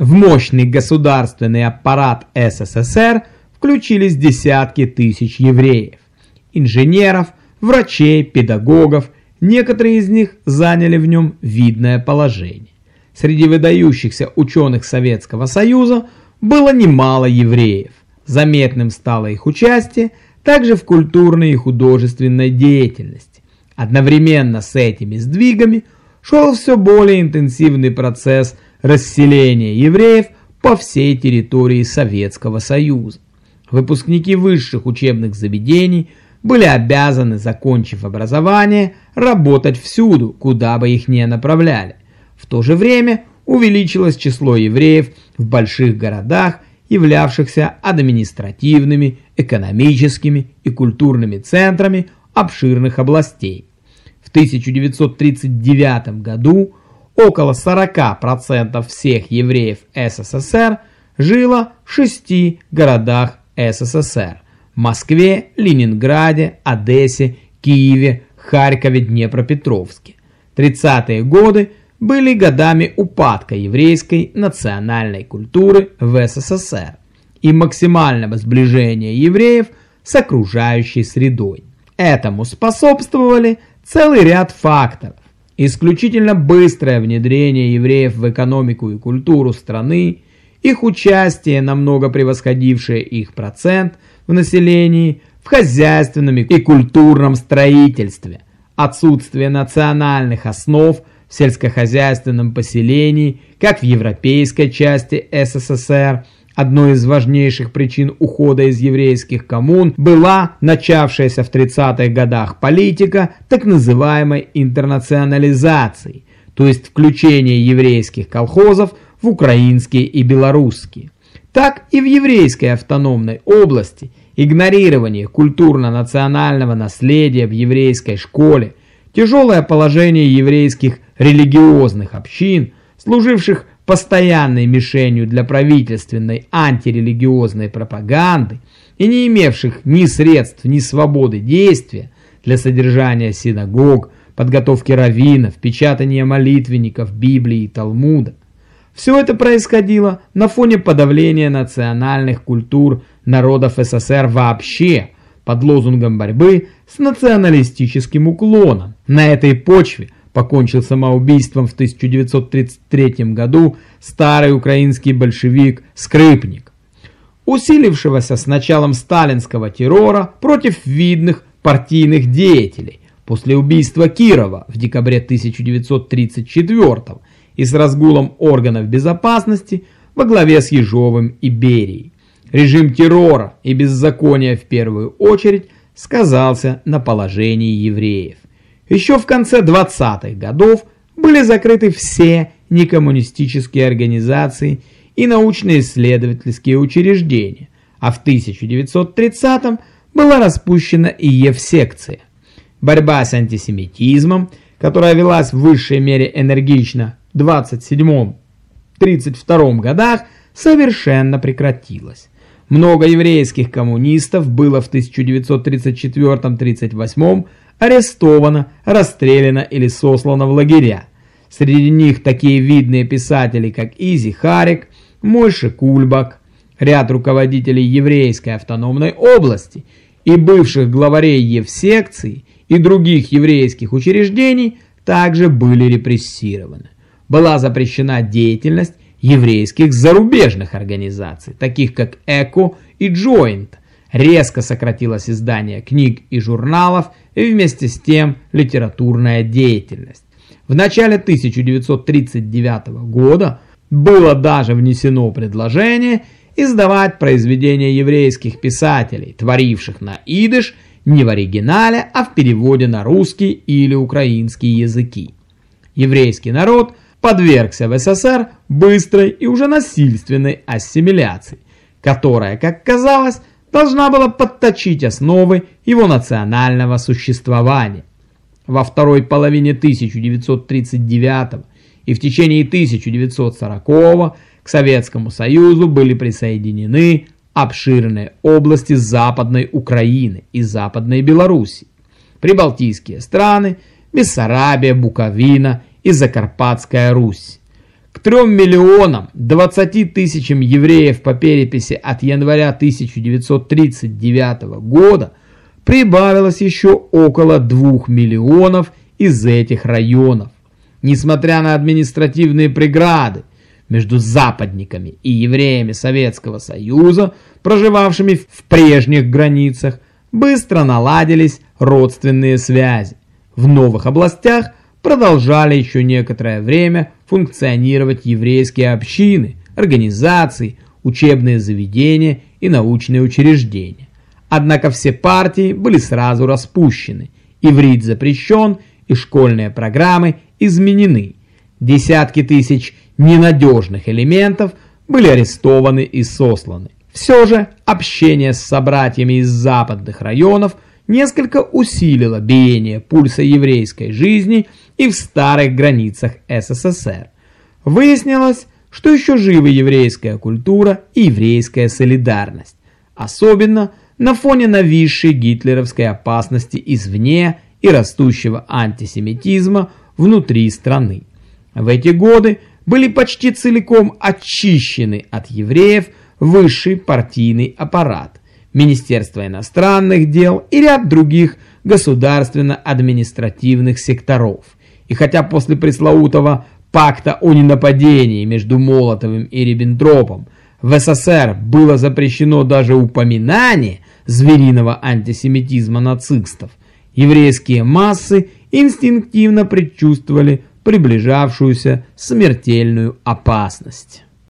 В мощный государственный аппарат СССР включились десятки тысяч евреев, инженеров, врачей, педагогов, некоторые из них заняли в нем видное положение. Среди выдающихся ученых Советского Союза было немало евреев. Заметным стало их участие также в культурной и художественной деятельности. Одновременно с этими сдвигами шел все более интенсивный процесс расселения евреев по всей территории Советского Союза. Выпускники высших учебных заведений были обязаны, закончив образование, работать всюду, куда бы их ни направляли. В то же время увеличилось число евреев в больших городах, являвшихся административными, экономическими и культурными центрами обширных областей. В 1939 году около 40% всех евреев СССР жило в шести городах СССР – Москве, Ленинграде, Одессе, Киеве, Харькове, Днепропетровске. 30-е годы были годами упадка еврейской национальной культуры в СССР и максимального сближения евреев с окружающей средой. Этому способствовали целый ряд факторов. Исключительно быстрое внедрение евреев в экономику и культуру страны, их участие, намного превосходившее их процент в населении, в хозяйственном и культурном строительстве, отсутствие национальных основ в сельскохозяйственном поселении, как в европейской части СССР – Одной из важнейших причин ухода из еврейских коммун была начавшаяся в 30-х годах политика так называемой интернационализации, то есть включение еврейских колхозов в украинские и белорусские. Так и в еврейской автономной области игнорирование культурно-национального наследия в еврейской школе, тяжелое положение еврейских религиозных общин, служивших постоянной мишенью для правительственной антирелигиозной пропаганды и не имевших ни средств, ни свободы действия для содержания синагог, подготовки раввинов, печатания молитвенников, Библии и Талмуда. Все это происходило на фоне подавления национальных культур народов СССР вообще, под лозунгом борьбы с националистическим уклоном. На этой почве – покончил самоубийством в 1933 году старый украинский большевик Скрипник, усилившегося с началом сталинского террора против видных партийных деятелей после убийства Кирова в декабре 1934 и с разгулом органов безопасности во главе с Ежовым и Берией. Режим террора и беззакония в первую очередь сказался на положении евреев. Еще в конце 20-х годов были закрыты все некоммунистические организации и научно-исследовательские учреждения, а в 1930-м была распущена и Евсекция. Борьба с антисемитизмом, которая велась в высшей мере энергично в 27-32 годах, совершенно прекратилась. Много еврейских коммунистов было в 1934-38 арестовано, расстреляно или сослано в лагеря. Среди них такие видные писатели, как Изи Харик, Мойше Кульбак, ряд руководителей еврейской автономной области и бывших главарей Евсекции и других еврейских учреждений также были репрессированы. Была запрещена деятельность еврейских зарубежных организаций, таких как ЭКО и Джойнт, резко сократилось издание книг и журналов и вместе с тем литературная деятельность. В начале 1939 года было даже внесено предложение издавать произведения еврейских писателей, творивших на идыш не в оригинале, а в переводе на русский или украинский языки. Еврейский народ подвергся в СССР быстрой и уже насильственной ассимиляции, которая, как казалось, должна была подточить основы его национального существования. Во второй половине 1939 и в течение 1940 к Советскому Союзу были присоединены обширные области Западной Украины и Западной Белоруссии, Прибалтийские страны, Бессарабия, Буковина и Закарпатская Русь. К 3 миллионам 20 тысячам евреев по переписи от января 1939 года прибавилось еще около 2 миллионов из этих районов. Несмотря на административные преграды между западниками и евреями Советского Союза, проживавшими в прежних границах, быстро наладились родственные связи. В новых областях продолжали еще некоторое время функционировать еврейские общины, организации, учебные заведения и научные учреждения. Однако все партии были сразу распущены, иврит запрещен и школьные программы изменены. Десятки тысяч ненадежных элементов были арестованы и сосланы. Все же общение с собратьями из западных районов несколько усилило биение пульса еврейской жизни и в старых границах СССР. Выяснилось, что еще живы еврейская культура и еврейская солидарность, особенно на фоне нависшей гитлеровской опасности извне и растущего антисемитизма внутри страны. В эти годы были почти целиком очищены от евреев высший партийный аппарат, Министерство иностранных дел и ряд других государственно-административных секторов. И хотя после пресловутого пакта о ненападении между Молотовым и Риббентропом в СССР было запрещено даже упоминание звериного антисемитизма нацистов, еврейские массы инстинктивно предчувствовали приближавшуюся смертельную опасность.